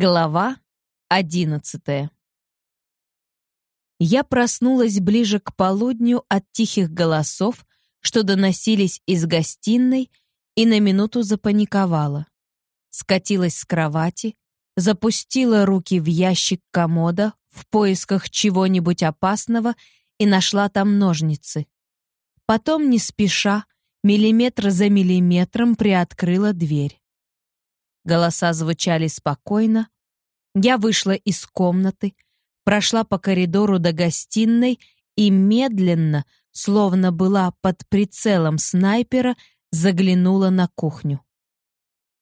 Глава одиннадцатая. Я проснулась ближе к полудню от тихих голосов, что доносились из гостиной, и на минуту запаниковала. Скатилась с кровати, запустила руки в ящик комода в поисках чего-нибудь опасного и нашла там ножницы. Потом, не спеша, миллиметр за миллиметром приоткрыла дверь. Голоса звучали спокойно. Я вышла из комнаты, прошла по коридору до гостиной и медленно, словно была под прицелом снайпера, заглянула на кухню.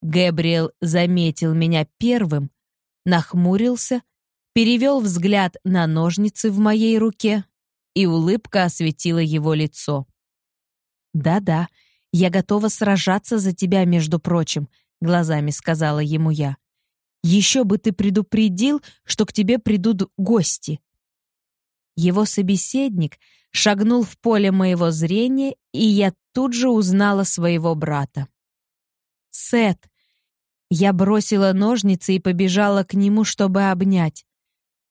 Гэбриэл заметил меня первым, нахмурился, перевел взгляд на ножницы в моей руке, и улыбка осветила его лицо. «Да-да, я готова сражаться за тебя, между прочим», — глазами сказала ему я. «Еще бы ты предупредил, что к тебе придут гости». Его собеседник шагнул в поле моего зрения, и я тут же узнала своего брата. «Сет!» Я бросила ножницы и побежала к нему, чтобы обнять.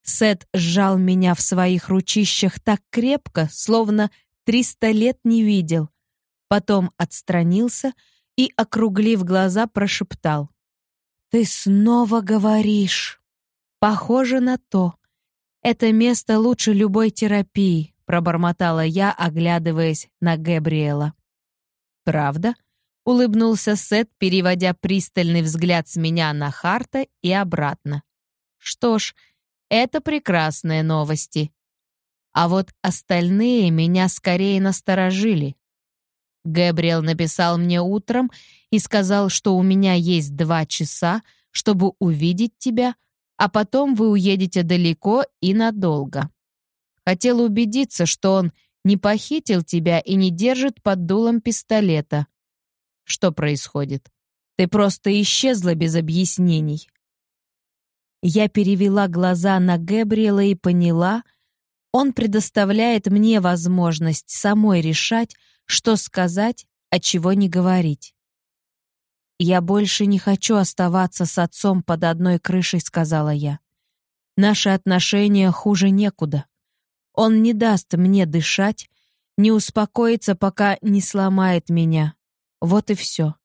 Сет сжал меня в своих ручищах так крепко, словно триста лет не видел. Потом отстранился — и, округлив глаза, прошептал. «Ты снова говоришь. Похоже на то. Это место лучше любой терапии», — пробормотала я, оглядываясь на Габриэла. «Правда?» — улыбнулся Сет, переводя пристальный взгляд с меня на Харта и обратно. «Что ж, это прекрасные новости. А вот остальные меня скорее насторожили. Гэбриэл написал мне утром и сказал, что у меня есть два часа, чтобы увидеть тебя, а потом вы уедете далеко и надолго. Хотел убедиться, что он не похитил тебя и не держит под дулом пистолета. Что происходит? Ты просто исчезла без объяснений. Я перевела глаза на Гэбриэла и поняла, он предоставляет мне возможность самой решать, что сказать, а чего не говорить. «Я больше не хочу оставаться с отцом под одной крышей», — сказала я. «Наши отношения хуже некуда. Он не даст мне дышать, не успокоится, пока не сломает меня. Вот и все.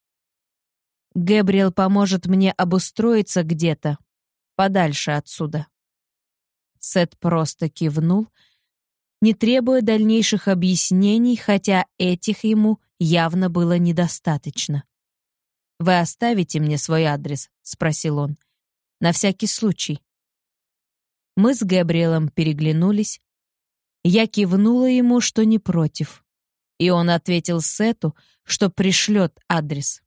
Гэбриэл поможет мне обустроиться где-то, подальше отсюда». Сет просто кивнул — не требуя дальнейших объяснений, хотя этих ему явно было недостаточно. «Вы оставите мне свой адрес?» — спросил он. «На всякий случай». Мы с Габриэлом переглянулись. Я кивнула ему, что не против. И он ответил Сету, что пришлет адрес.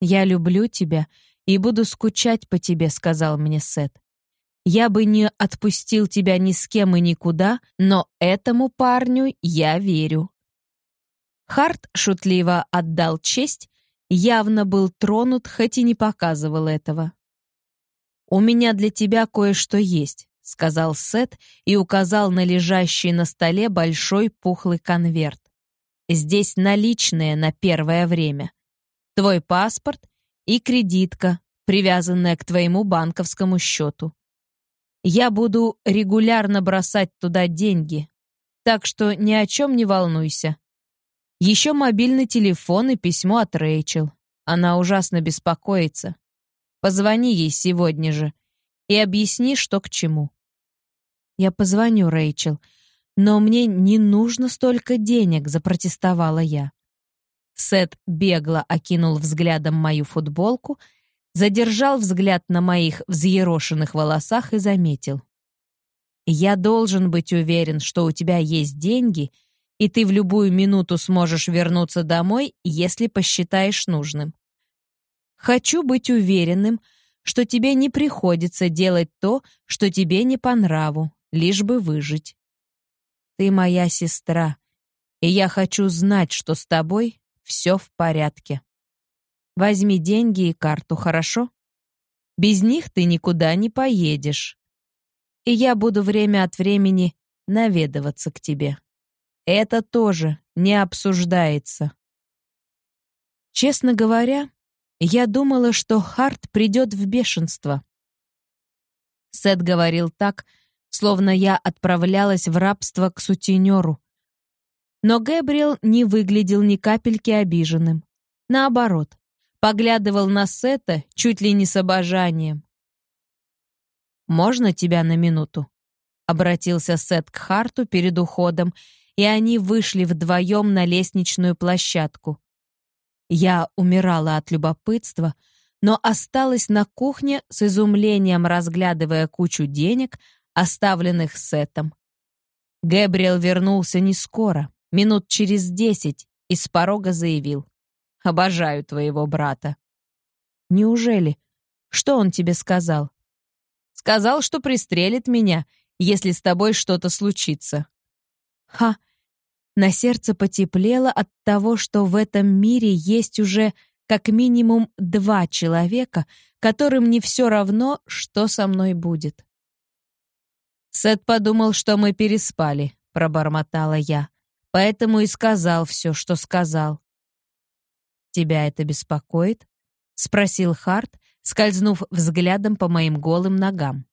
«Я люблю тебя и буду скучать по тебе», — сказал мне Сет. Я бы не отпустил тебя ни с кем и никуда, но этому парню я верю». Харт шутливо отдал честь, явно был тронут, хоть и не показывал этого. «У меня для тебя кое-что есть», — сказал Сет и указал на лежащий на столе большой пухлый конверт. «Здесь наличные на первое время. Твой паспорт и кредитка, привязанная к твоему банковскому счету. Я буду регулярно бросать туда деньги, так что ни о чем не волнуйся. Еще мобильный телефон и письмо от Рэйчел. Она ужасно беспокоится. Позвони ей сегодня же и объясни, что к чему. Я позвоню Рэйчел, но мне не нужно столько денег, запротестовала я. Сет бегло окинул взглядом мою футболку — задержал взгляд на моих взъерошенных волосах и заметил. «Я должен быть уверен, что у тебя есть деньги, и ты в любую минуту сможешь вернуться домой, если посчитаешь нужным. Хочу быть уверенным, что тебе не приходится делать то, что тебе не по нраву, лишь бы выжить. Ты моя сестра, и я хочу знать, что с тобой все в порядке». Возьми деньги и карту, хорошо? Без них ты никуда не поедешь. И я буду время от времени наведываться к тебе. Это тоже не обсуждается. Честно говоря, я думала, что Харт придет в бешенство, Сет говорил так, словно я отправлялась в рабство к сутенеру. Но Гэбриэл не выглядел ни капельки обиженным. Наоборот, поглядывал на Сета чуть ли не с обожанием. «Можно тебя на минуту?» — обратился Сет к Харту перед уходом, и они вышли вдвоем на лестничную площадку. Я умирала от любопытства, но осталась на кухне с изумлением, разглядывая кучу денег, оставленных Сетом. Гэбриэл вернулся не скоро, минут через десять, и с порога заявил. «Обожаю твоего брата». «Неужели? Что он тебе сказал?» «Сказал, что пристрелит меня, если с тобой что-то случится». «Ха!» На сердце потеплело от того, что в этом мире есть уже как минимум два человека, которым не все равно, что со мной будет. Сет подумал, что мы переспали, пробормотала я. Поэтому и сказал все, что сказал. Тебя это беспокоит? спросил Харт, скользнув взглядом по моим голым ногам.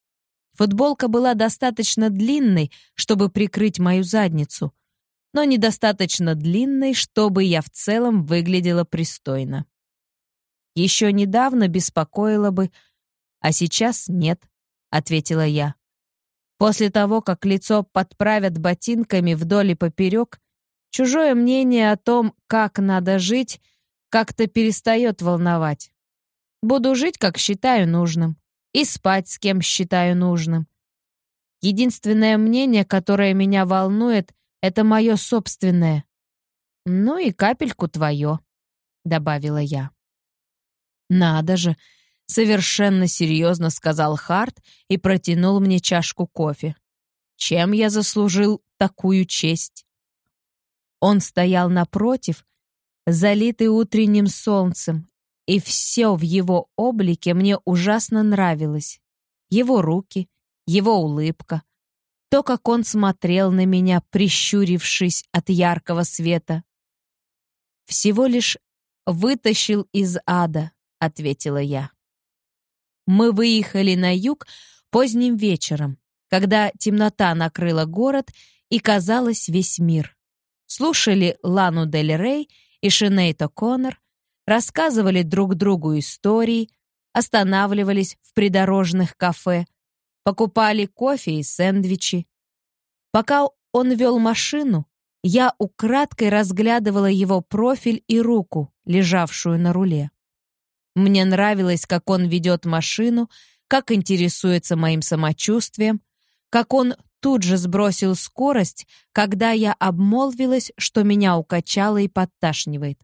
Футболка была достаточно длинной, чтобы прикрыть мою задницу, но недостаточно длинной, чтобы я в целом выглядела пристойно. Еще недавно беспокоило бы, а сейчас нет, ответила я. После того, как лицо подправят ботинками вдоль и поперек, чужое мнение о том, как надо жить, как-то перестает волновать. Буду жить, как считаю нужным, и спать с кем считаю нужным. Единственное мнение, которое меня волнует, это мое собственное. Ну и капельку твое, добавила я. Надо же, совершенно серьезно сказал Харт и протянул мне чашку кофе. Чем я заслужил такую честь? Он стоял напротив, залитый утренним солнцем, и все в его облике мне ужасно нравилось. Его руки, его улыбка, то, как он смотрел на меня, прищурившись от яркого света. Всего лишь вытащил из ада, ответила я. Мы выехали на юг поздним вечером, когда темнота накрыла город и, казалось, весь мир. Слушали Лану Дель Рей и Шинейто Коннор, рассказывали друг другу истории, останавливались в придорожных кафе, покупали кофе и сэндвичи. Пока он вел машину, я украдкой разглядывала его профиль и руку, лежавшую на руле. Мне нравилось, как он ведет машину, как интересуется моим самочувствием, как он тут же сбросил скорость, когда я обмолвилась, что меня укачало и подташнивает.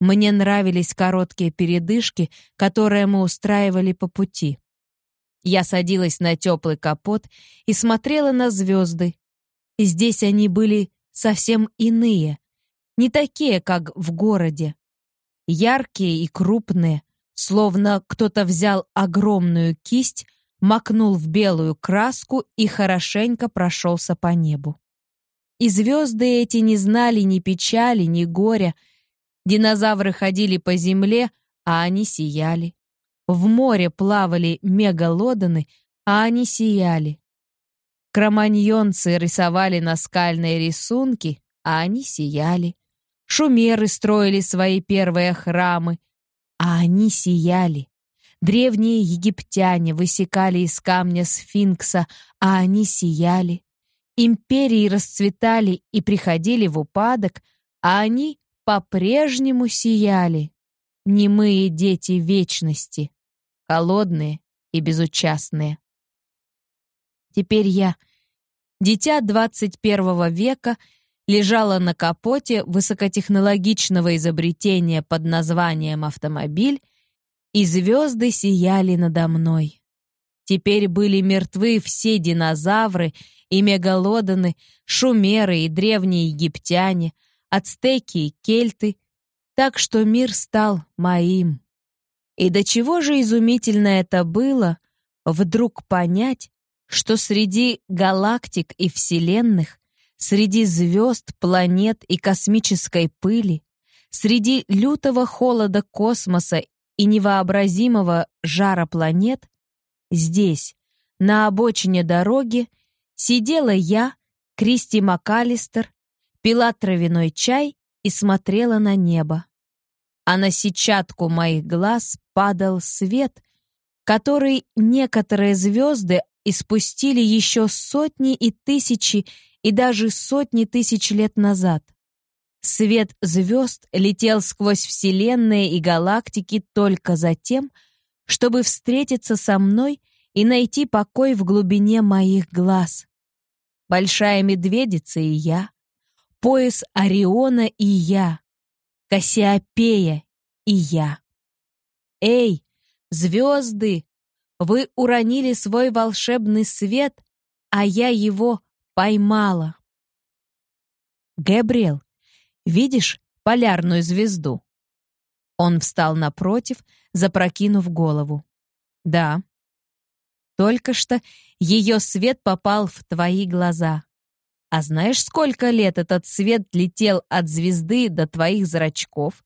Мне нравились короткие передышки, которые мы устраивали по пути. Я садилась на теплый капот и смотрела на звезды. Здесь они были совсем иные, не такие, как в городе яркие и крупные, словно кто-то взял огромную кисть, макнул в белую краску и хорошенько прошелся по небу. И звезды эти не знали ни печали, ни горя. Динозавры ходили по земле, а они сияли. В море плавали мегалодоны, а они сияли. Кроманьонцы рисовали наскальные рисунки, а они сияли. Шумеры строили свои первые храмы, а они сияли. Древние египтяне высекали из камня сфинкса, а они сияли. Империи расцветали и приходили в упадок, а они по-прежнему сияли. Немые дети вечности, холодные и безучастные. Теперь я, дитя 21 века, лежала на капоте высокотехнологичного изобретения под названием автомобиль, и звезды сияли надо мной. Теперь были мертвы все динозавры и мегалодоны, шумеры и древние египтяне, ацтеки и кельты, так что мир стал моим. И до чего же изумительно это было вдруг понять, что среди галактик и вселенных Среди звезд, планет и космической пыли, среди лютого холода космоса и невообразимого жара планет, здесь, на обочине дороги сидела я, Кристи МакАлистер, пила травяной чай и смотрела на небо. А на сетчатку моих глаз падал свет, который некоторые звезды испустили еще сотни и тысячи и даже сотни тысяч лет назад. Свет звезд летел сквозь вселенные и галактики только за тем, чтобы встретиться со мной и найти покой в глубине моих глаз. Большая медведица и я, пояс Ориона и я, Кассиопея и я. Эй, звезды, вы уронили свой волшебный свет, а я его поймала. Габриэл, видишь полярную звезду? Он встал напротив, запрокинув голову. Да. Только что ее свет попал в твои глаза. А знаешь, сколько лет этот свет летел от звезды до твоих зрачков?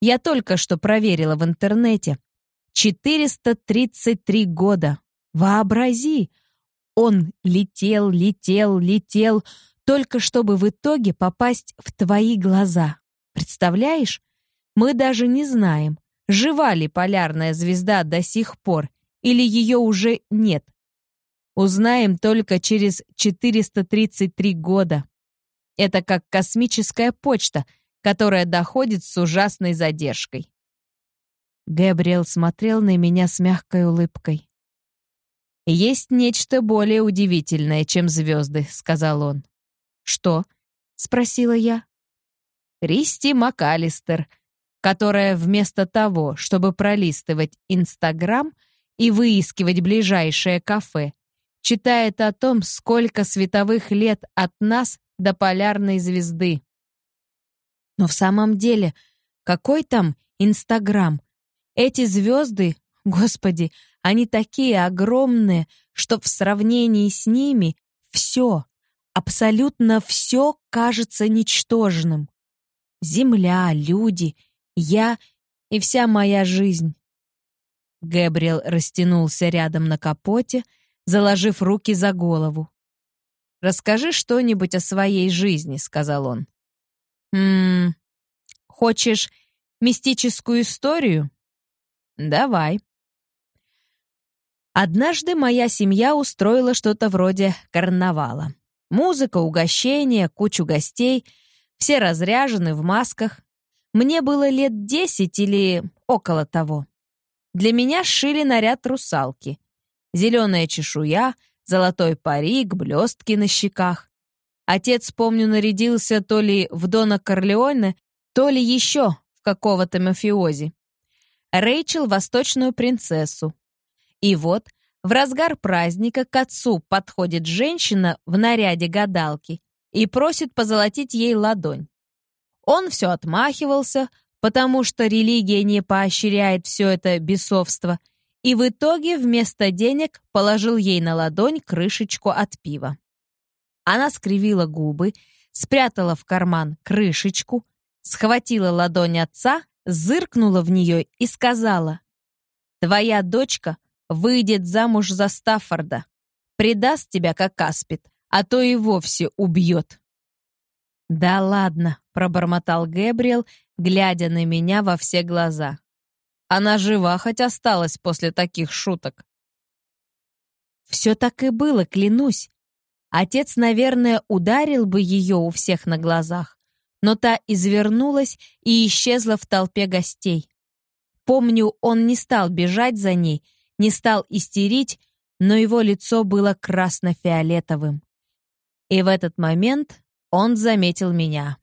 Я только что проверила в интернете. 433 года. Вообрази! Он летел, летел, летел, только чтобы в итоге попасть в твои глаза. Представляешь? Мы даже не знаем, жива ли полярная звезда до сих пор, или ее уже нет. Узнаем только через 433 года. Это как космическая почта, которая доходит с ужасной задержкой. Гэбриэл смотрел на меня с мягкой улыбкой. «Есть нечто более удивительное, чем звезды», — сказал он. «Что?» — спросила я. «Кристи МакАлистер, которая вместо того, чтобы пролистывать Инстаграм и выискивать ближайшее кафе, читает о том, сколько световых лет от нас до полярной звезды. Но в самом деле, какой там Инстаграм? Эти звезды, господи, они такие огромные, что в сравнении с ними все, абсолютно все кажется ничтожным. Земля, люди, я и вся моя жизнь. Гэбриэл растянулся рядом на капоте, заложив руки за голову. «Расскажи что-нибудь о своей жизни», — сказал он. «Ммм, хочешь мистическую историю?» Давай. Однажды моя семья устроила что-то вроде карнавала. Музыка, угощения, кучу гостей, все разряжены в масках. Мне было лет десять или около того. Для меня сшили наряд русалки. Зеленая чешуя, золотой парик, блестки на щеках. Отец, помню, нарядился то ли в Дона Корлеоне, то ли еще в какого-то мафиози. Рэйчел — восточную принцессу. И вот в разгар праздника к отцу подходит женщина в наряде гадалки и просит позолотить ей ладонь. Он все отмахивался, потому что религия не поощряет все это бесовство, и в итоге вместо денег положил ей на ладонь крышечку от пива. Она скривила губы, спрятала в карман крышечку, схватила ладонь отца зыркнула в нее и сказала, «Твоя дочка выйдет замуж за Стаффорда, предаст тебя, как аспид, а то и вовсе убьет». «Да ладно», — пробормотал Гэбриэл, глядя на меня во все глаза. «Она жива хоть осталась после таких шуток». Все так и было, клянусь. Отец, наверное, ударил бы ее у всех на глазах но та извернулась и исчезла в толпе гостей. Помню, он не стал бежать за ней, не стал истерить, но его лицо было красно-фиолетовым. И в этот момент он заметил меня.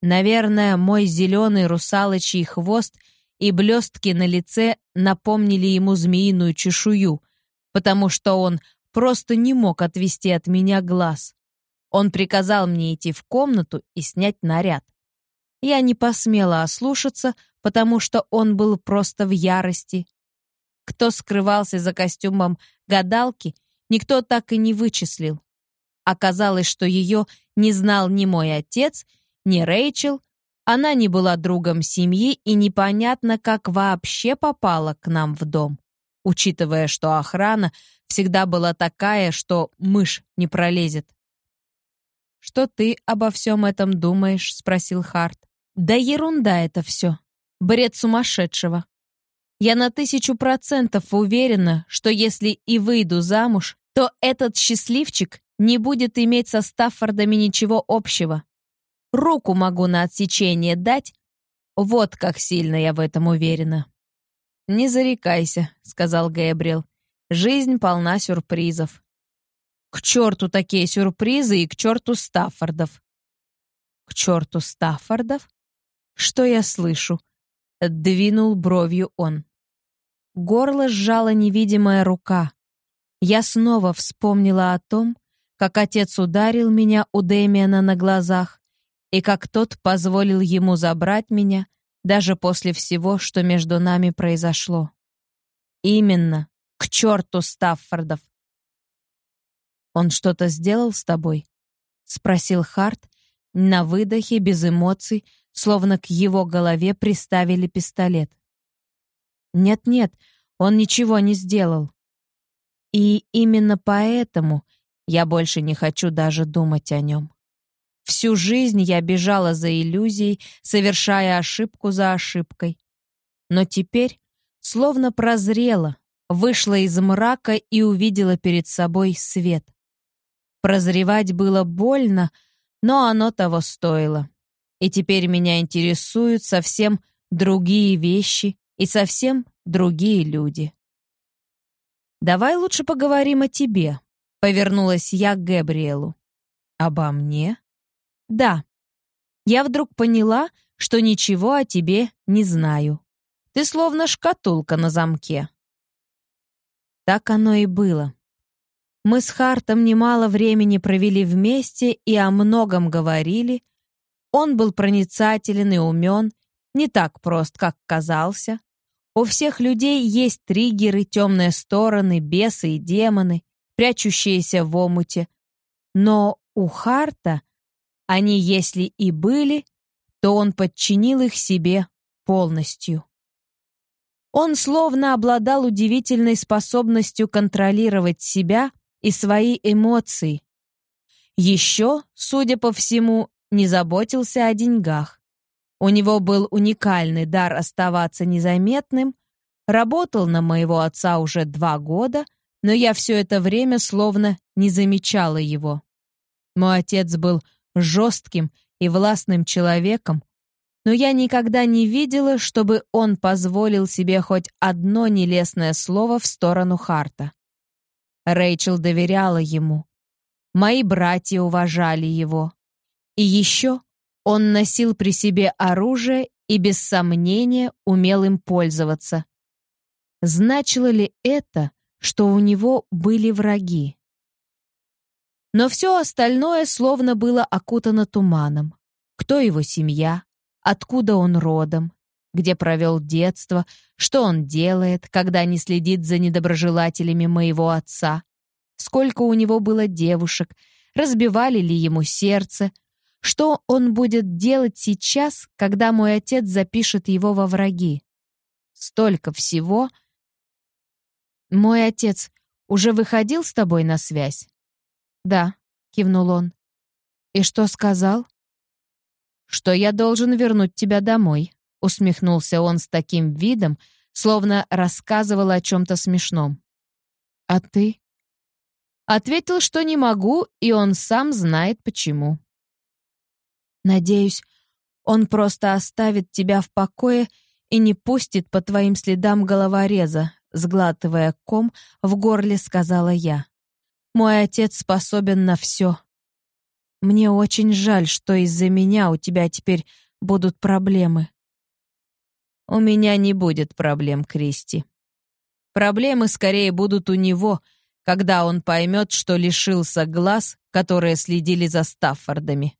Наверное, мой зеленый русалочий хвост и блестки на лице напомнили ему змеиную чешую, потому что он просто не мог отвести от меня глаз. Он приказал мне идти в комнату и снять наряд. Я не посмела ослушаться, потому что он был просто в ярости. Кто скрывался за костюмом гадалки, никто так и не вычислил. Оказалось, что ее не знал ни мой отец, ни Рэйчел, она не была другом семьи и непонятно, как вообще попала к нам в дом. учитывая, что охрана всегда была такая, что мышь не пролезет. «Что ты обо всем этом думаешь?» — спросил Харт. «Да ерунда это все. Бред сумасшедшего. Я на тысячу процентов уверена, что если и выйду замуж, то этот счастливчик не будет иметь со Стаффордами ничего общего. Руку могу на отсечение дать. Вот как сильно я в этом уверена. «Не зарекайся», — сказал Гэбриэл. «Жизнь полна сюрпризов». «К черту такие сюрпризы и к черту Стаффордов». «К черту Стаффордов? Что я слышу?» — двинул бровью он. Горло сжала невидимая рука. Я снова вспомнила о том, как отец ударил меня у Дэмиана на глазах, и как тот позволил ему забрать меня, даже после всего, что между нами произошло. Именно, к черту Стаффордов. «Он что-то сделал с тобой?» — спросил Харт на выдохе, без эмоций, словно к его голове приставили пистолет. «Нет-нет, он ничего не сделал. И именно поэтому я больше не хочу даже думать о нем. Всю жизнь я бежала за иллюзией, совершая ошибку за ошибкой. Но теперь словно прозрела, вышла из мрака и увидела перед собой свет. Прозревать было больно, но оно того стоило. И теперь меня интересуют совсем другие вещи и совсем другие люди. «Давай лучше поговорим о тебе», — повернулась я к Габриэлу. «Обо мне?» Да. Я вдруг поняла, что ничего о тебе не знаю. Ты словно шкатулка на замке. Так оно и было. Мы с Хартом немало времени провели вместе и о многом говорили. Он был проницателен и умен, не так прост, как казался. У всех людей есть триггеры, темные стороны, бесы и демоны, прячущиеся в омуте. Но у Харта они, если и были, то он подчинил их себе полностью. Он словно обладал удивительной способностью контролировать себя и свои эмоции. Еще, судя по всему, не заботился о деньгах. У него был уникальный дар оставаться незаметным, работал на моего отца уже два года, но я все это время словно не замечала его. Мой отец был жестким и властным человеком, но я никогда не видела, чтобы он позволил себе хоть одно нелестное слово в сторону Харта. Рэйчел доверяла ему. Мои братья уважали его. И еще он носил при себе оружие и без сомнения умел им пользоваться. Значило ли это, что у него были враги? Но все остальное словно было окутано туманом. Кто его семья? Откуда он родом? Где провел детство? Что он делает, когда не следит за недоброжелателями моего отца? Сколько у него было девушек? Разбивали ли ему сердце? Что он будет делать сейчас, когда мой отец запишет его во враги? Столько всего. Мой отец уже выходил с тобой на связь? «Да», — кивнул он. «И что сказал?» «Что я должен вернуть тебя домой», — усмехнулся он с таким видом, словно рассказывал о чем-то смешном. «А ты?» Ответил, что не могу, и он сам знает почему. «Надеюсь, он просто оставит тебя в покое и не пустит по твоим следам головореза», сглатывая ком, в горле сказала я. Мой отец способен на все. Мне очень жаль, что из-за меня у тебя теперь будут проблемы. У меня не будет проблем, Кристи. Проблемы скорее будут у него, когда он поймет, что лишился глаз, которые следили за Стаффордами.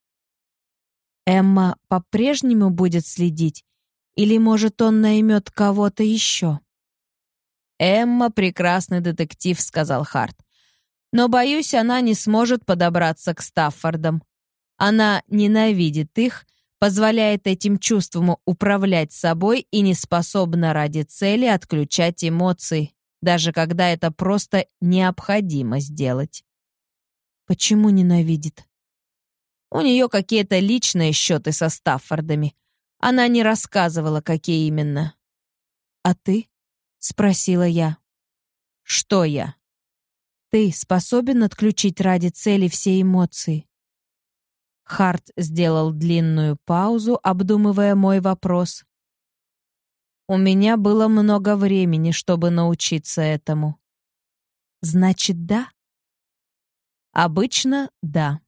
Эмма по-прежнему будет следить, или, может, он наймет кого-то еще? «Эмма — прекрасный детектив», — сказал Харт. Но, боюсь, она не сможет подобраться к Стаффордам. Она ненавидит их, позволяет этим чувствам управлять собой и не способна ради цели отключать эмоции. даже когда это просто необходимо сделать. Почему ненавидит? У нее какие-то личные счеты со Стаффордами. Она не рассказывала, какие именно. «А ты?» — спросила я. «Что я?» «Ты способен отключить ради цели все эмоции?» Харт сделал длинную паузу, обдумывая мой вопрос. У меня было много времени, чтобы научиться этому. Значит, да? Обычно да.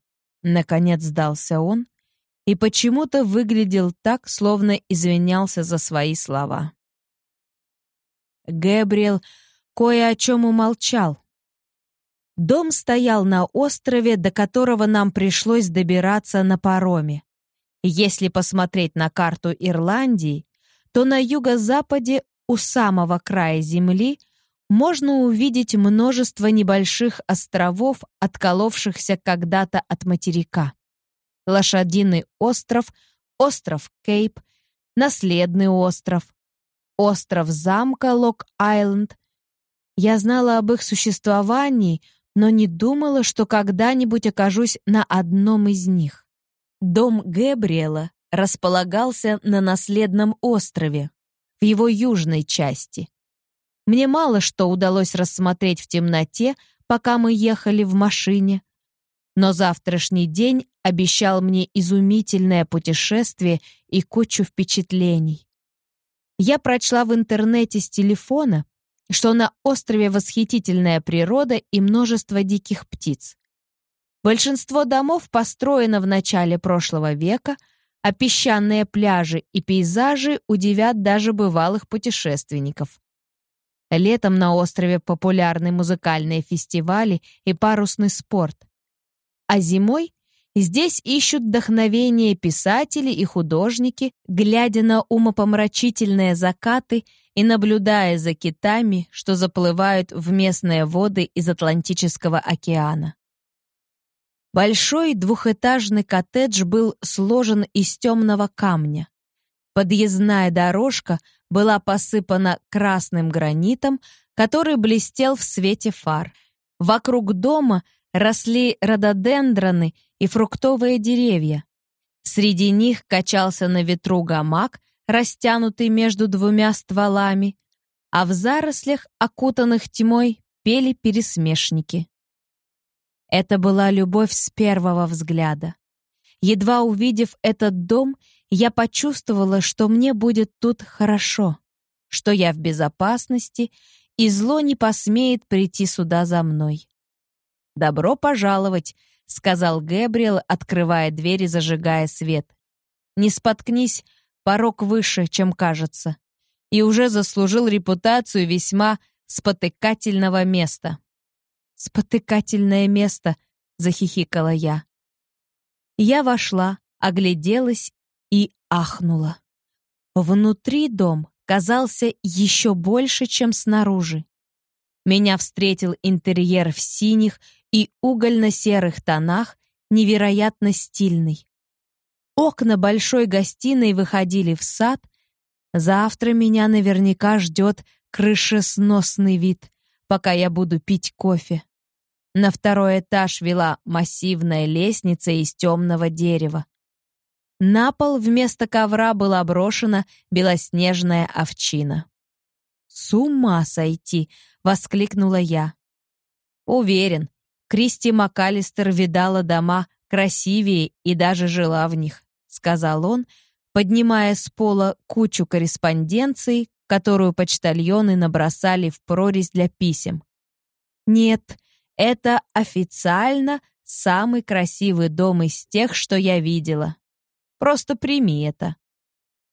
Наконец сдался он и почему-то выглядел так, словно извинялся за свои слова. Гэбриэл кое о чем умолчал. Дом стоял на острове, до которого нам пришлось добираться на пароме. Если посмотреть на карту Ирландии, то на юго-западе у самого края земли можно увидеть множество небольших островов, отколовшихся когда-то от материка. Лошадиный остров, остров Кейп, Наследный остров, остров замка Лок-Айленд. Я знала об их существовании, но не думала, что когда-нибудь окажусь на одном из них. Дом Гэбриэла располагался на наследном острове, в его южной части. Мне мало что удалось рассмотреть в темноте, пока мы ехали в машине, но завтрашний день обещал мне изумительное путешествие и кучу впечатлений. Я прочла в интернете с телефона, что на острове восхитительная природа и множество диких птиц. Большинство домов построено в начале прошлого века — а песчаные пляжи и пейзажи удивят даже бывалых путешественников. Летом на острове популярны музыкальные фестивали и парусный спорт. А зимой здесь ищут вдохновение писатели и художники, глядя на умопомрачительные закаты и наблюдая за китами, что заплывают в местные воды из Атлантического океана. Большой двухэтажный коттедж был сложен из темного камня. Подъездная дорожка была посыпана красным гранитом, который блестел в свете фар. Вокруг дома росли рододендроны и фруктовые деревья. Среди них качался на ветру гамак, растянутый между двумя стволами, а в зарослях, окутанных тьмой, пели пересмешники. Это была любовь с первого взгляда. Едва увидев этот дом, я почувствовала, что мне будет тут хорошо, что я в безопасности, и зло не посмеет прийти сюда за мной. «Добро пожаловать», — сказал Гэбриэл, открывая дверь и зажигая свет. «Не споткнись, порог выше, чем кажется, и уже заслужил репутацию весьма спотыкательного места». «Спотыкательное место», — захихикала я. Я вошла, огляделась и ахнула. Внутри дом казался еще больше, чем снаружи. Меня встретил интерьер в синих и угольно-серых тонах, невероятно стильный. Окна большой гостиной выходили в сад. Завтра меня наверняка ждет крышесносный вид пока я буду пить кофе. На второй этаж вела массивная лестница из темного дерева. На пол вместо ковра была брошена белоснежная овчина. «С ума сойти!» — воскликнула я. «Уверен, Кристи МакАлистер видала дома красивее и даже жила в них», — сказал он, поднимая с пола кучу корреспонденций, которую почтальоны набросали в прорезь для писем. Нет, это официально самый красивый дом из тех, что я видела. Просто прими это.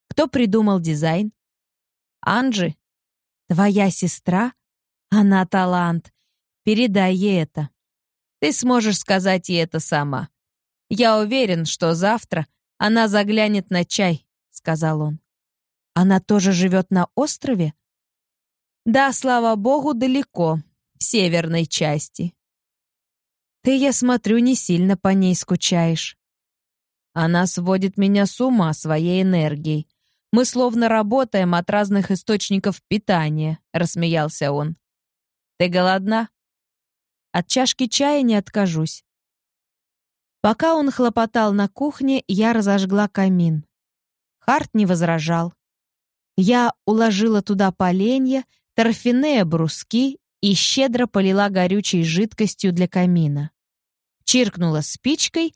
Кто придумал дизайн? Анджи? Твоя сестра? Она талант. Передай ей это. Ты сможешь сказать ей это сама. Я уверен, что завтра она заглянет на чай, сказал он. Она тоже живет на острове? Да, слава богу, далеко, в северной части. Ты, я смотрю, не сильно по ней скучаешь. Она сводит меня с ума своей энергией. Мы словно работаем от разных источников питания, рассмеялся он. Ты голодна? От чашки чая не откажусь. Пока он хлопотал на кухне, я разожгла камин. Харт не возражал. Я уложила туда поленья, торфяные бруски и щедро полила горючей жидкостью для камина. Чиркнула спичкой,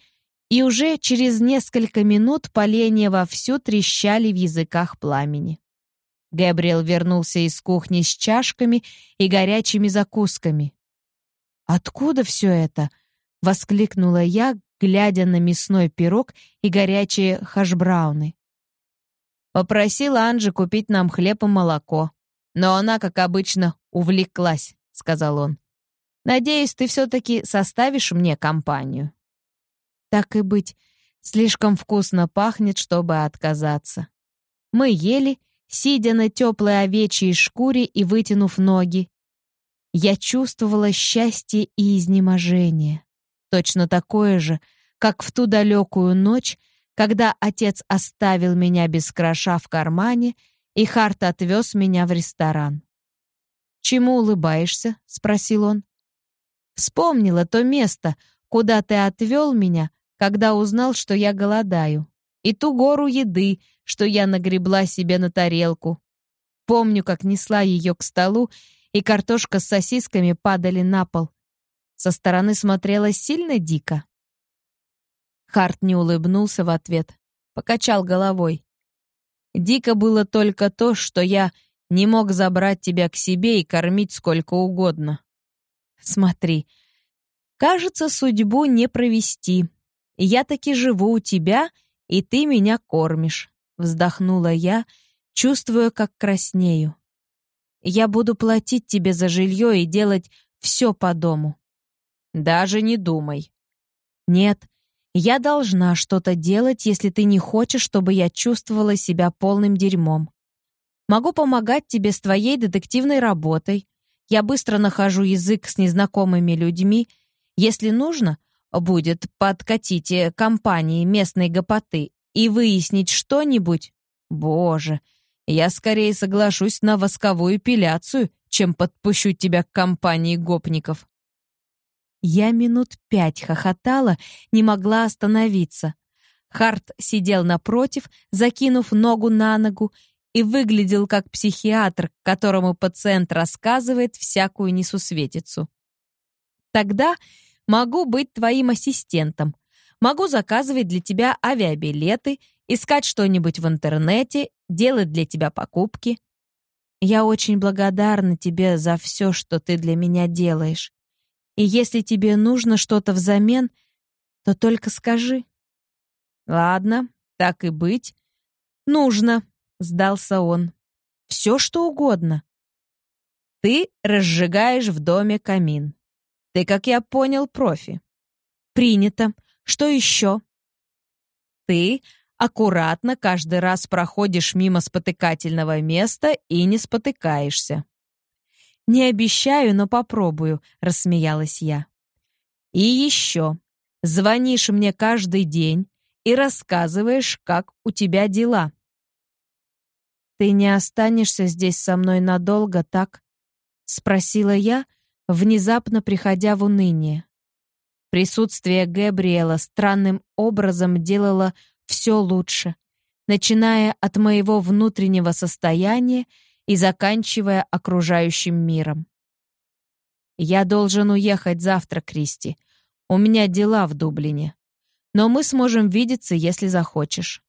и уже через несколько минут поленья вовсю трещали в языках пламени. Гэбриэл вернулся из кухни с чашками и горячими закусками. «Откуда все это?» — воскликнула я, глядя на мясной пирог и горячие хашбрауны. Попросила Анжи купить нам хлеб и молоко. Но она, как обычно, увлеклась, — сказал он. Надеюсь, ты все-таки составишь мне компанию. Так и быть, слишком вкусно пахнет, чтобы отказаться. Мы ели, сидя на теплой овечьей шкуре и вытянув ноги. Я чувствовала счастье и изнеможение. Точно такое же, как в ту далекую ночь, когда отец оставил меня без гроша в кармане, и Харт отвез меня в ресторан. «Чему улыбаешься?» — спросил он. «Вспомнила то место, куда ты отвел меня, когда узнал, что я голодаю, и ту гору еды, что я нагребла себе на тарелку. Помню, как несла ее к столу, и картошка с сосисками падали на пол. Со стороны смотрелось сильно дико. Харт не улыбнулся в ответ, покачал головой. Дико было только то, что я не мог забрать тебя к себе и кормить сколько угодно. Смотри, кажется, судьбу не провести. Я таки живу у тебя, и ты меня кормишь. Вздохнула я, чувствуя, как краснею. Я буду платить тебе за жилье и делать все по дому. Даже не думай. Нет, я должна что-то делать, если ты не хочешь, чтобы я чувствовала себя полным дерьмом. Могу помогать тебе с твоей детективной работой. Я быстро нахожу язык с незнакомыми людьми. Если нужно, будет подкатить компании местной гопоты и выяснить что-нибудь. Боже, я скорее соглашусь на восковую эпиляцию, чем подпущу тебя к компании гопников. Я минут пять хохотала, не могла остановиться. Харт сидел напротив, закинув ногу на ногу, и выглядел как психиатр, которому пациент рассказывает всякую несусветицу. Тогда могу быть твоим ассистентом, могу заказывать для тебя авиабилеты, искать что-нибудь в интернете, делать для тебя покупки. Я очень благодарна тебе за все, что ты для меня делаешь. И если тебе нужно что-то взамен, то только скажи. Ладно, так и быть. Нужно, сдался он. Все что угодно. Ты разжигаешь в доме камин. Ты, как я понял, профи. Принято. Что еще? Ты аккуратно каждый раз проходишь мимо спотыкательного места и не спотыкаешься. «Не обещаю, но попробую», — рассмеялась я. «И еще. Звонишь мне каждый день и рассказываешь, как у тебя дела». «Ты не останешься здесь со мной надолго, так?» — спросила я, внезапно приходя в уныние. Присутствие Габриэла странным образом делало все лучше, начиная от моего внутреннего состояния и заканчивая окружающим миром. «Я должен уехать завтра, Кристи. У меня дела в Дублине. Но мы сможем видеться, если захочешь».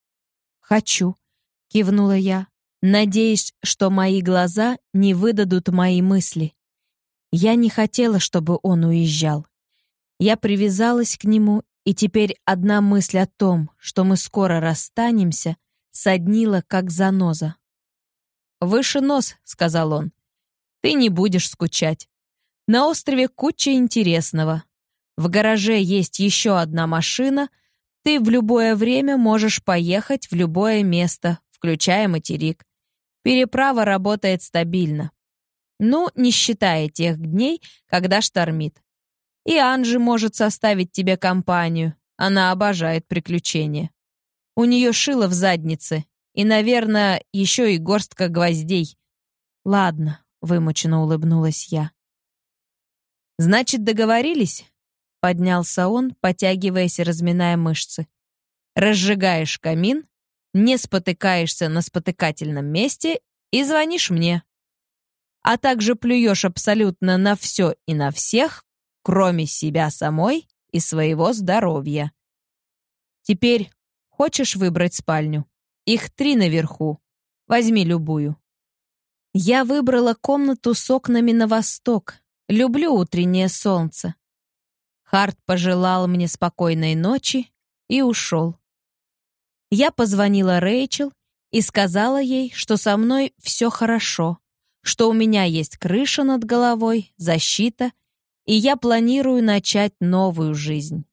«Хочу», — кивнула я, надеясь, что мои глаза не выдадут мои мысли. Я не хотела, чтобы он уезжал. Я привязалась к нему, и теперь одна мысль о том, что мы скоро расстанемся, соднила, как заноза. «Выше нос», — сказал он. «Ты не будешь скучать. На острове куча интересного. В гараже есть еще одна машина. Ты в любое время можешь поехать в любое место, включая материк. Переправа работает стабильно. Ну, не считая тех дней, когда штормит. И Анжи может составить тебе компанию. Она обожает приключения. У нее шило в заднице, и, наверное, еще и горстка гвоздей. Ладно, вымученно улыбнулась я. «Значит, договорились?» — поднялся он, потягиваясь и разминая мышцы. «Разжигаешь камин, не спотыкаешься на спотыкательном месте и звонишь мне. А также плюешь абсолютно на все и на всех, кроме себя самой и своего здоровья. Теперь хочешь выбрать спальню? Их три наверху. Возьми любую. Я выбрала комнату с окнами на восток. Люблю утреннее солнце. Харт пожелал мне спокойной ночи и ушел. Я позвонила Рэйчел и сказала ей, что со мной все хорошо, что у меня есть крыша над головой, защита, и я планирую начать новую жизнь.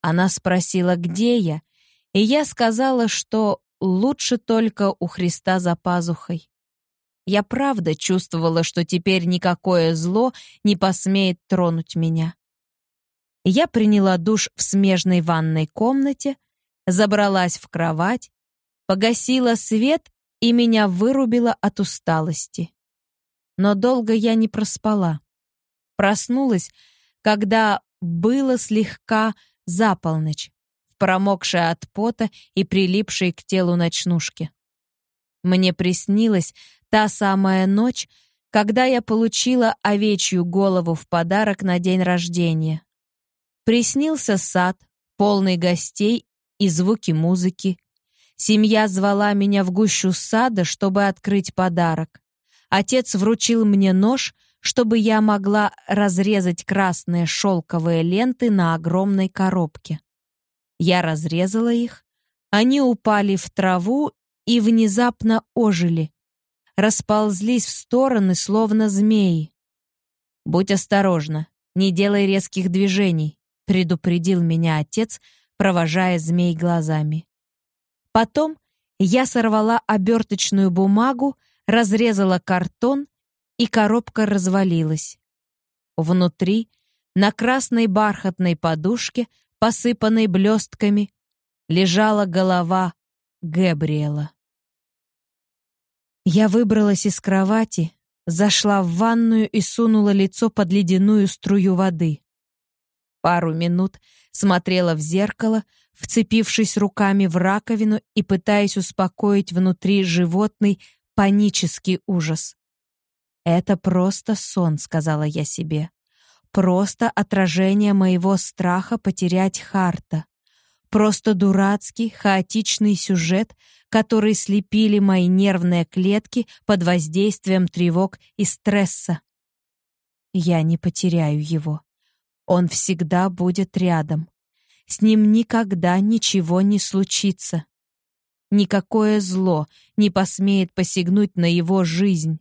Она спросила, где я, и я сказала, что лучше только у Христа за пазухой. Я правда чувствовала, что теперь никакое зло не посмеет тронуть меня. Я приняла душ в смежной ванной комнате, забралась в кровать, погасила свет и меня вырубила от усталости. Но долго я не проспала. Проснулась, когда было слегка за полночь, в промокшей от пота и прилипшей к телу ночнушке. Мне приснилась та самая ночь, когда я получила овечью голову в подарок на день рождения. Приснился сад, полный гостей и звуки музыки. Семья звала меня в гущу сада, чтобы открыть подарок. Отец вручил мне нож, чтобы я могла разрезать красные шелковые ленты на огромной коробке. Я разрезала их, они упали в траву и внезапно ожили, расползлись в стороны, словно змеи. «Будь осторожна, не делай резких движений», предупредил меня отец, провожая змей глазами. Потом я сорвала оберточную бумагу, разрезала картон, и коробка развалилась. Внутри, на красной бархатной подушке, посыпанной блестками, лежала голова Габриэла. Я выбралась из кровати, зашла в ванную и сунула лицо под ледяную струю воды. Пару минут смотрела в зеркало, вцепившись руками в раковину и пытаясь успокоить внутри животный панический ужас. «Это просто сон», — сказала я себе. «Просто отражение моего страха потерять Харта. Просто дурацкий, хаотичный сюжет, который слепили мои нервные клетки под воздействием тревог и стресса. Я не потеряю его. Он всегда будет рядом. С ним никогда ничего не случится. Никакое зло не посмеет посягнуть на его жизнь.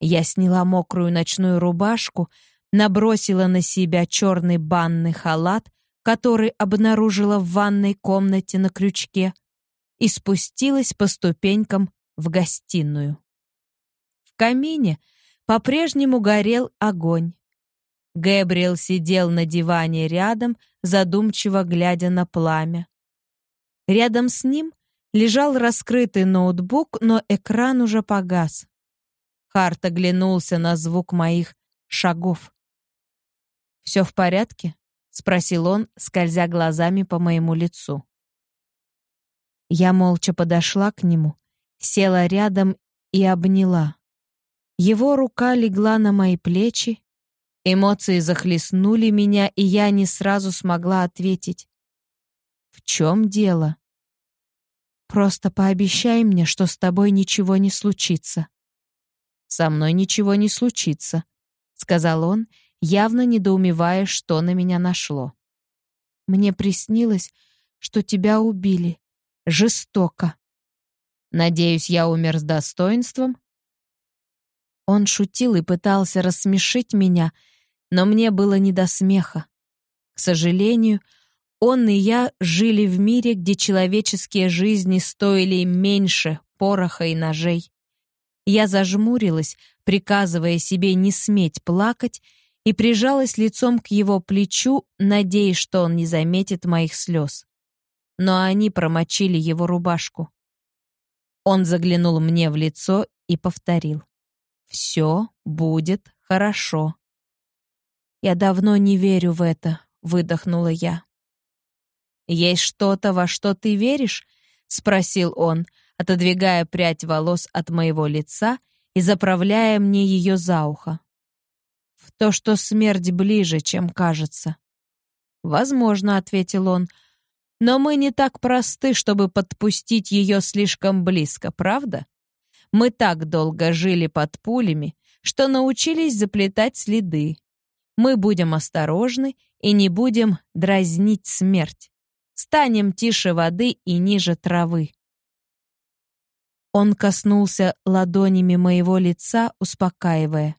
Я сняла мокрую ночную рубашку, набросила на себя черный банный халат, который обнаружила в ванной комнате на крючке, и спустилась по ступенькам в гостиную. В камине по-прежнему горел огонь. Гэбриэл сидел на диване рядом, задумчиво глядя на пламя. Рядом с ним лежал раскрытый ноутбук, но экран уже погас. Харт оглянулся на звук моих шагов. «Все в порядке?» — спросил он, скользя глазами по моему лицу. Я молча подошла к нему, села рядом и обняла. Его рука легла на мои плечи, Эмоции захлестнули меня, и я не сразу смогла ответить. «В чем дело?» «Просто пообещай мне, что с тобой ничего не случится». «Со мной ничего не случится», — сказал он, явно недоумевая, что на меня нашло. «Мне приснилось, что тебя убили. Жестоко». «Надеюсь, я умер с достоинством?» Он шутил и пытался рассмешить меня, но мне было не до смеха. К сожалению, он и я жили в мире, где человеческие жизни стоили меньше пороха и ножей. Я зажмурилась, приказывая себе не сметь плакать, и прижалась лицом к его плечу, надеясь, что он не заметит моих слез. Но они промочили его рубашку. Он заглянул мне в лицо и повторил. «Все будет хорошо». Я давно не верю в это, выдохнула я. Есть что-то, во что ты веришь? спросил он, отодвигая прядь волос от моего лица и заправляя мне ее за ухо. В то, что смерть ближе, чем кажется. Возможно, ответил он. Но мы не так просты, чтобы подпустить ее слишком близко, правда? Мы так долго жили под пулями, что научились заплетать следы. Мы будем осторожны и не будем дразнить смерть. Станем тише воды и ниже травы. Он коснулся ладонями моего лица, успокаивая.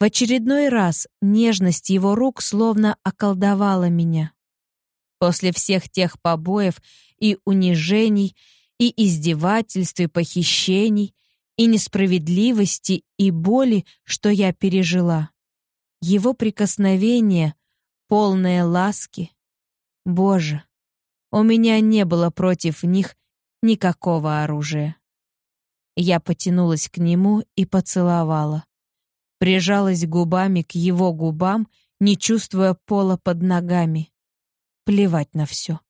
В очередной раз нежность его рук словно околдовала меня. После всех тех побоев и унижений, и издевательств, и похищений, и несправедливости, и боли, что я пережила. Его прикосновение, полное ласки. Боже, у меня не было против них никакого оружия. Я потянулась к нему и поцеловала. Прижалась губами к его губам, не чувствуя пола под ногами. Плевать на все.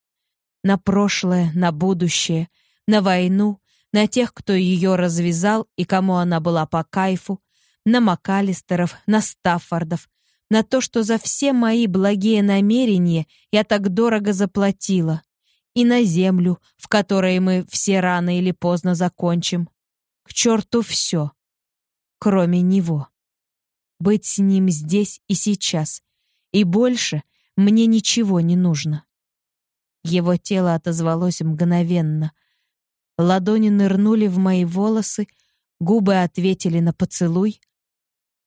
На прошлое, на будущее, на войну, на тех, кто ее развязал и кому она была по кайфу, на Макалистеров, на Стаффордов, на то, что за все мои благие намерения я так дорого заплатила, и на землю, в которой мы все рано или поздно закончим. К черту все, кроме него. Быть с ним здесь и сейчас, и больше мне ничего не нужно. Его тело отозвалось мгновенно. Ладони нырнули в мои волосы, губы ответили на поцелуй.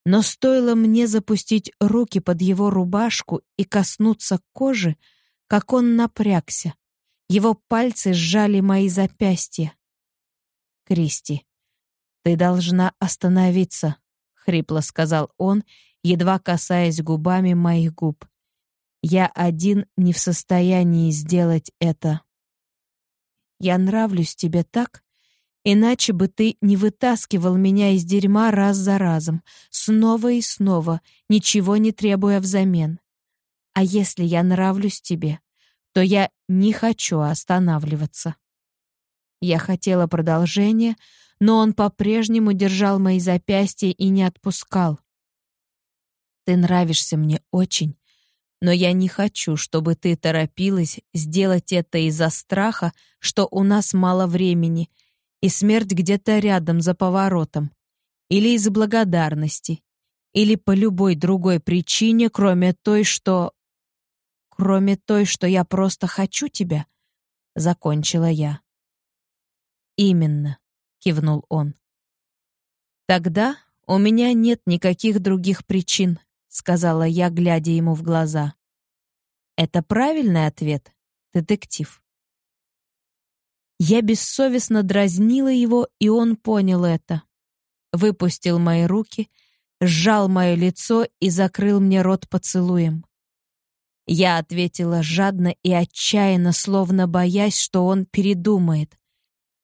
Но стоило мне запустить руки под его рубашку и коснуться кожи, как он напрягся. Его пальцы сжали мои запястья. «Кристи, ты должна остановиться», — хрипло сказал он, едва касаясь губами моих губ. Я один не в состоянии сделать это. Я нравлюсь тебе так, иначе бы ты не вытаскивал меня из дерьма раз за разом, снова и снова, ничего не требуя взамен. А если я нравлюсь тебе, то я не хочу останавливаться. Я хотела продолжения, но он по-прежнему держал мои запястья и не отпускал. Ты нравишься мне очень, но я не хочу, чтобы ты торопилась сделать это из-за страха, что у нас мало времени, и смерть где-то рядом за поворотом, или из благодарности, или по любой другой причине, кроме той, что... Кроме той, что я просто хочу тебя, закончила я. Именно, кивнул он. Тогда у меня нет никаких других причин, сказала я, глядя ему в глаза. Это правильный ответ, детектив. Я бессовестно дразнила его, и он понял это. Выпустил мои руки, сжал мое лицо и закрыл мне рот поцелуем. Я ответила жадно и отчаянно, словно боясь, что он передумает.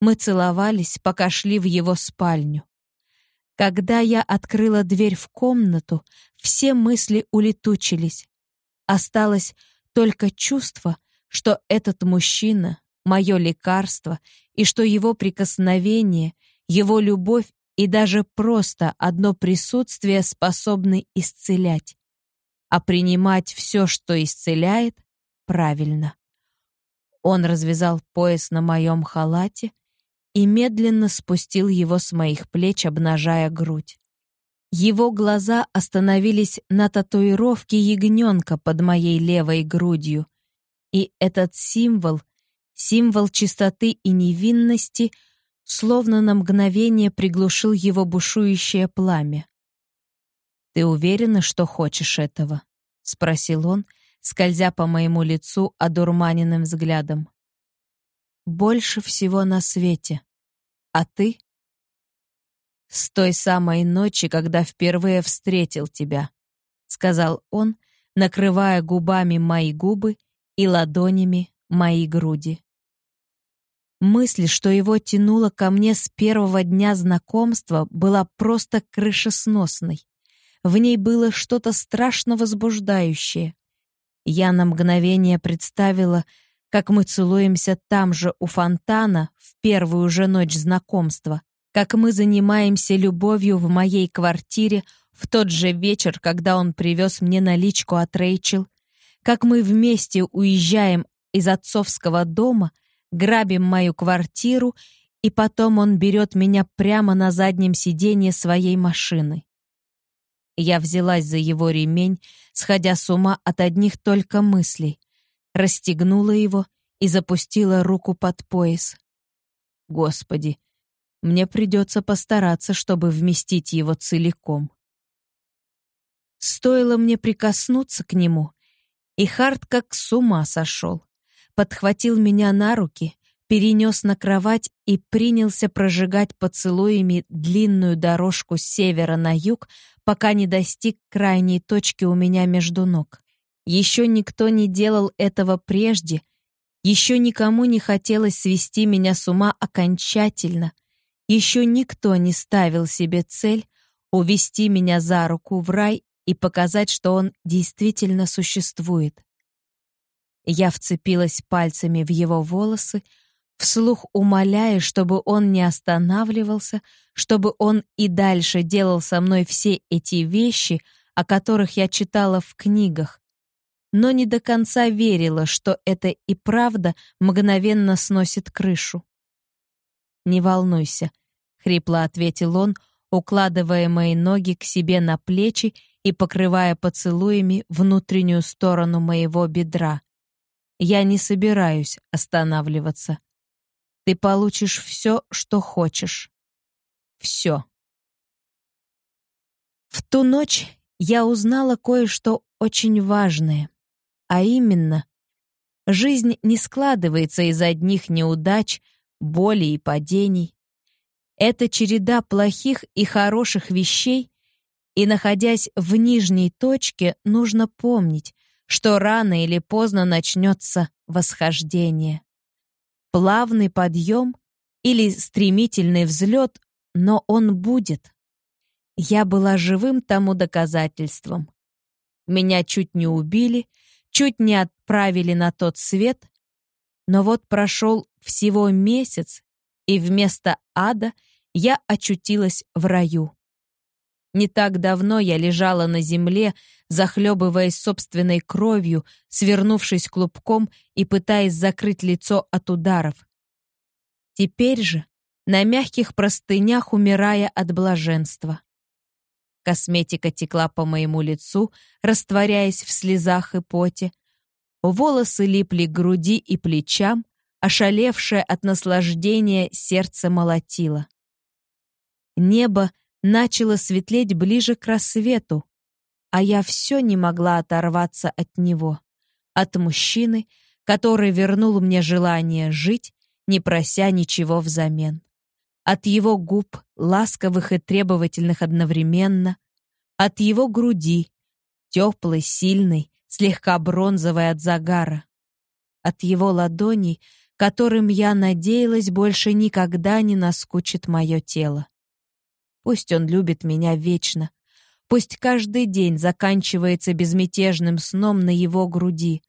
Мы целовались, пока шли в его спальню. Когда я открыла дверь в комнату, все мысли улетучились. Осталось только чувство, что этот мужчина — мое лекарство, и что его прикосновение, его любовь и даже просто одно присутствие способны исцелять. А принимать все, что исцеляет, правильно. Он развязал пояс на моем халате, и медленно спустил его с моих плеч, обнажая грудь. Его глаза остановились на татуировке ягненка под моей левой грудью, и этот символ, символ чистоты и невинности, словно на мгновение приглушил его бушующее пламя. «Ты уверена, что хочешь этого?» — спросил он, скользя по моему лицу одурманенным взглядом больше всего на свете. А ты? С той самой ночи, когда впервые встретил тебя, сказал он, накрывая губами мои губы и ладонями мои груди. Мысль, что его тянуло ко мне с первого дня знакомства, была просто крышесносной. В ней было что-то страшно возбуждающее. Я на мгновение представила, как мы целуемся там же у фонтана в первую же ночь знакомства, как мы занимаемся любовью в моей квартире в тот же вечер, когда он привез мне наличку от Рэйчел, как мы вместе уезжаем из отцовского дома, грабим мою квартиру, и потом он берет меня прямо на заднем сиденье своей машины. Я взялась за его ремень, сходя с ума от одних только мыслей, расстегнула его и запустила руку под пояс. Господи, мне придется постараться, чтобы вместить его целиком. Стоило мне прикоснуться к нему, и Харт как с ума сошел. Подхватил меня на руки, перенес на кровать и принялся прожигать поцелуями длинную дорожку с севера на юг, пока не достиг крайней точки у меня между ног. Еще никто не делал этого прежде, еще никому не хотелось свести меня с ума окончательно, еще никто не ставил себе цель увести меня за руку в рай и показать, что он действительно существует. Я вцепилась пальцами в его волосы, вслух умоляя, чтобы он не останавливался, чтобы он и дальше делал со мной все эти вещи, о которых я читала в книгах, но не до конца верила, что это и правда мгновенно сносит крышу. «Не волнуйся», — хрипло ответил он, укладывая мои ноги к себе на плечи и покрывая поцелуями внутреннюю сторону моего бедра. Я не собираюсь останавливаться. Ты получишь все, что хочешь. Все. В ту ночь я узнала кое-что очень важное, а именно, жизнь не складывается из одних неудач, боли и падений. Это череда плохих и хороших вещей, и, находясь в нижней точке, нужно помнить, что рано или поздно начнется восхождение. Плавный подъем или стремительный взлет, но он будет. Я была живым тому доказательством. Меня чуть не убили, чуть не отправили на тот свет, но вот прошел всего месяц, и вместо ада я очутилась в раю. Не так давно я лежала на земле, захлебываясь собственной кровью, свернувшись клубком и пытаясь закрыть лицо от ударов. Теперь же на мягких простынях умирая от блаженства. Косметика текла по моему лицу, растворяясь в слезах и поте. Волосы липли к груди и плечам, ошалевшее от наслаждения сердце молотило. Небо начало светлеть ближе к рассвету, а я все не могла оторваться от него, от мужчины, который вернул мне желание жить, не прося ничего взамен. От его губ, ласковых и требовательных одновременно, от его груди, теплой, сильной, слегка бронзовой от загара, от его ладоней, которым я надеялась больше никогда не наскучит мое тело. Пусть он любит меня вечно. Пусть каждый день заканчивается безмятежным сном на его груди.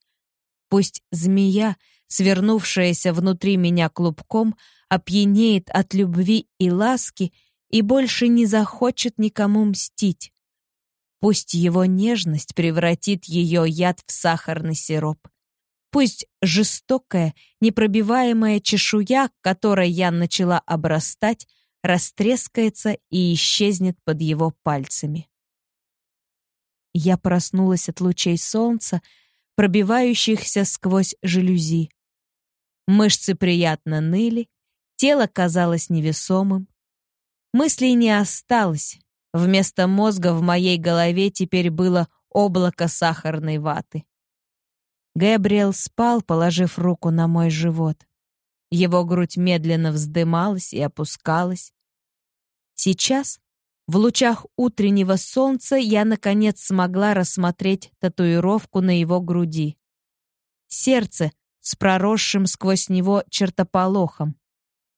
Пусть змея, свернувшаяся внутри меня клубком, опьянеет от любви и ласки и больше не захочет никому мстить. Пусть его нежность превратит ее яд в сахарный сироп. Пусть жестокая, непробиваемая чешуя, которой я начала обрастать, растрескается и исчезнет под его пальцами. Я проснулась от лучей солнца, пробивающихся сквозь жалюзи. Мышцы приятно ныли, тело казалось невесомым. Мыслей не осталось. Вместо мозга в моей голове теперь было облако сахарной ваты. Гэбриэл спал, положив руку на мой живот. Его грудь медленно вздымалась и опускалась. Сейчас, в лучах утреннего солнца, я, наконец, смогла рассмотреть татуировку на его груди. Сердце с проросшим сквозь него чертополохом.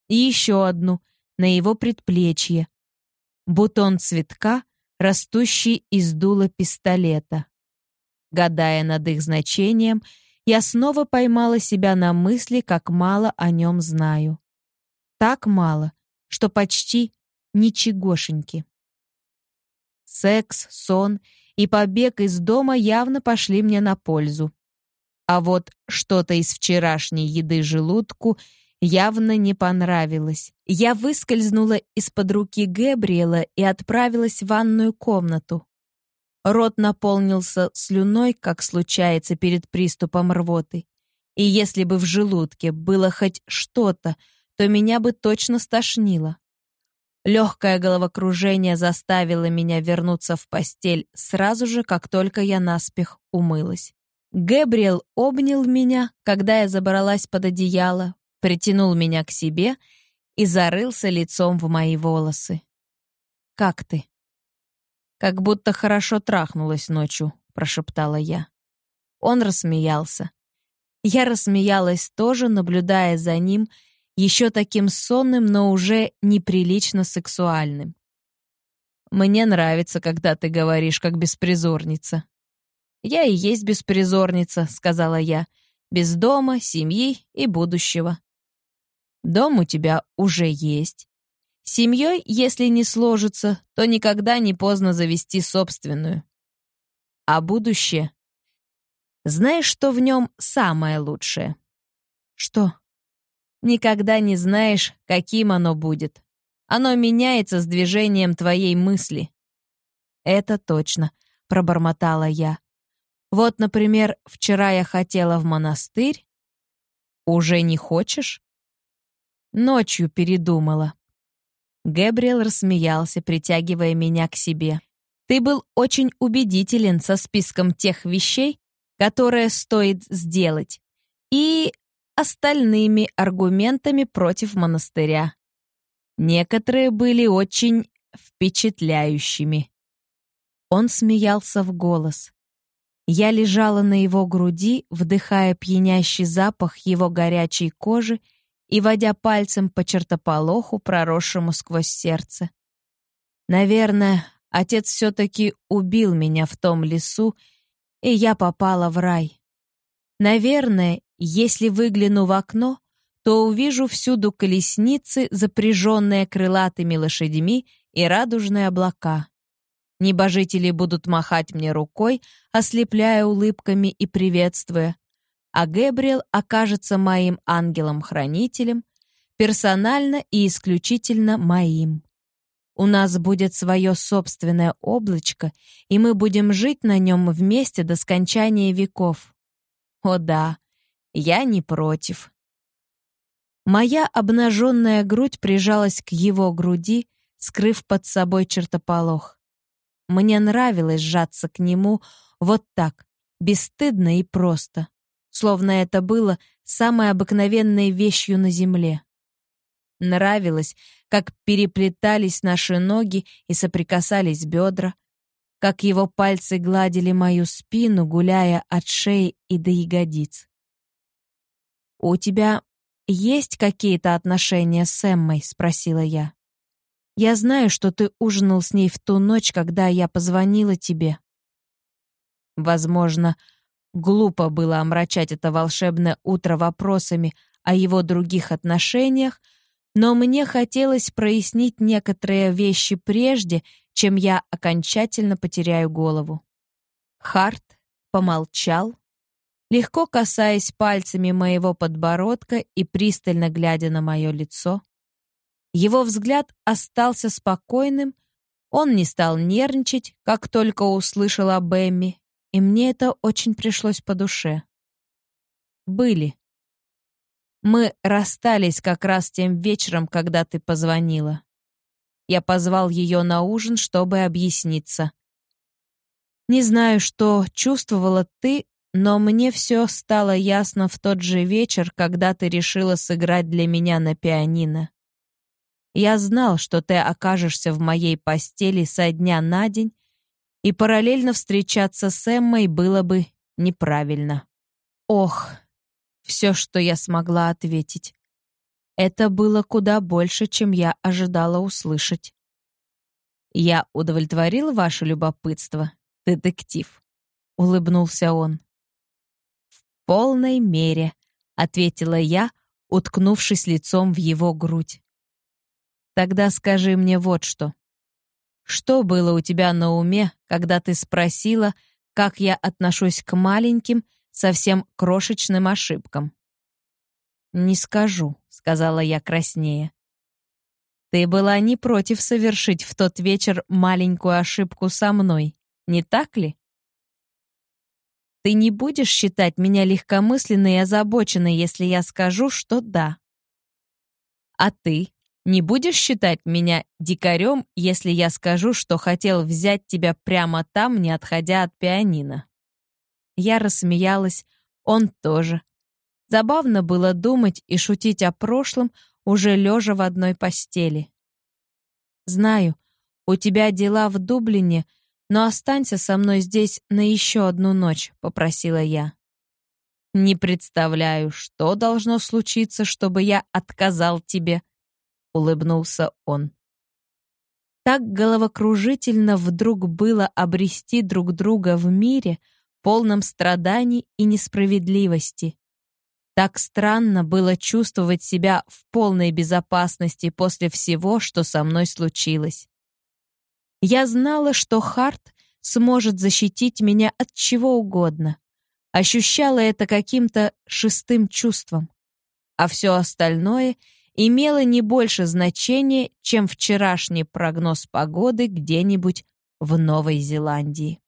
И еще одну на его предплечье. Бутон цветка, растущий из дула пистолета. Гадая над их значением, я снова поймала себя на мысли, как мало о нем знаю. Так мало, что почти ничегошеньки. Секс, сон и побег из дома явно пошли мне на пользу. А вот что-то из вчерашней еды желудку явно не понравилось. Я выскользнула из-под руки Гэбриэла и отправилась в ванную комнату. Рот наполнился слюной, как случается перед приступом рвоты. И если бы в желудке было хоть что-то, то меня бы точно стошнило. Легкое головокружение заставило меня вернуться в постель сразу же, как только я наспех умылась. Гэбриэл обнял меня, когда я забралась под одеяло, притянул меня к себе и зарылся лицом в мои волосы. «Как ты?» «Как будто хорошо трахнулась ночью», — прошептала я. Он рассмеялся. Я рассмеялась тоже, наблюдая за ним, еще таким сонным, но уже неприлично сексуальным. «Мне нравится, когда ты говоришь, как беспризорница». «Я и есть беспризорница», — сказала я, «без дома, семьи и будущего». «Дом у тебя уже есть. Семьей, если не сложится, то никогда не поздно завести собственную. А будущее? Знаешь, что в нем самое лучшее?» «Что?» Никогда не знаешь, каким оно будет. Оно меняется с движением твоей мысли. Это точно, пробормотала я. Вот, например, вчера я хотела в монастырь. Уже не хочешь? Ночью передумала. Гэбриэл рассмеялся, притягивая меня к себе. Ты был очень убедителен со списком тех вещей, которые стоит сделать. И остальными аргументами против монастыря. Некоторые были очень впечатляющими. Он смеялся в голос. Я лежала на его груди, вдыхая пьянящий запах его горячей кожи и водя пальцем по чертополоху, проросшему сквозь сердце. Наверное, отец все-таки убил меня в том лесу, и я попала в рай. Наверное, если выгляну в окно, то увижу всюду колесницы, запряженные крылатыми лошадьми и радужные облака. Небожители будут махать мне рукой, ослепляя улыбками и приветствуя, а Гэбриэл окажется моим ангелом-хранителем, персонально и исключительно моим. У нас будет свое собственное облачко, и мы будем жить на нем вместе до скончания веков. О да, я не против. Моя обнаженная грудь прижалась к его груди, скрыв под собой чертополох. Мне нравилось сжаться к нему вот так, бесстыдно и просто, словно это было самой обыкновенной вещью на земле. Нравилось, как переплетались наши ноги и соприкасались бедра, как его пальцы гладили мою спину, гуляя от шеи и до ягодиц. «У тебя есть какие-то отношения с Эммой?» — спросила я. «Я знаю, что ты ужинал с ней в ту ночь, когда я позвонила тебе». Возможно, глупо было омрачать это волшебное утро вопросами о его других отношениях, но мне хотелось прояснить некоторые вещи прежде, чем я окончательно потеряю голову. Харт помолчал, легко касаясь пальцами моего подбородка и пристально глядя на мое лицо. Его взгляд остался спокойным, он не стал нервничать, как только услышал об Эмми, и мне это очень пришлось по душе. Были. Мы расстались как раз тем вечером, когда ты позвонила. Я позвал ее на ужин, чтобы объясниться. Не знаю, что чувствовала ты, но мне все стало ясно в тот же вечер, когда ты решила сыграть для меня на пианино. Я знал, что ты окажешься в моей постели со дня на день, и параллельно встречаться с Эммой было бы неправильно. Ох, все, что я смогла ответить. Это было куда больше, чем я ожидала услышать. Я удовлетворил ваше любопытство, детектив, улыбнулся он. В полной мере, ответила я, уткнувшись лицом в его грудь. Тогда скажи мне вот что. Что было у тебя на уме, когда ты спросила, как я отношусь к маленьким, совсем крошечным ошибкам? «Не скажу», — сказала я краснее. «Ты была не против совершить в тот вечер маленькую ошибку со мной, не так ли?» «Ты не будешь считать меня легкомысленной и озабоченной, если я скажу, что да?» «А ты не будешь считать меня дикарем, если я скажу, что хотел взять тебя прямо там, не отходя от пианино?» Я рассмеялась, он тоже, Забавно было думать и шутить о прошлом, уже лежа в одной постели. «Знаю, у тебя дела в Дублине, но останься со мной здесь на еще одну ночь», — попросила я. «Не представляю, что должно случиться, чтобы я отказал тебе», — улыбнулся он. Так головокружительно вдруг было обрести друг друга в мире, полном страданий и несправедливости. Так странно было чувствовать себя в полной безопасности после всего, что со мной случилось. Я знала, что Харт сможет защитить меня от чего угодно. Ощущала это каким-то шестым чувством. А все остальное имело не больше значения, чем вчерашний прогноз погоды где-нибудь в Новой Зеландии.